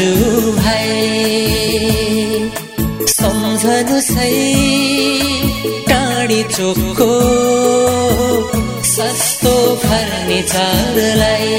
दाजु भाइ सम्झनु सही टाढी चोकको सस्तो फर्निचरलाई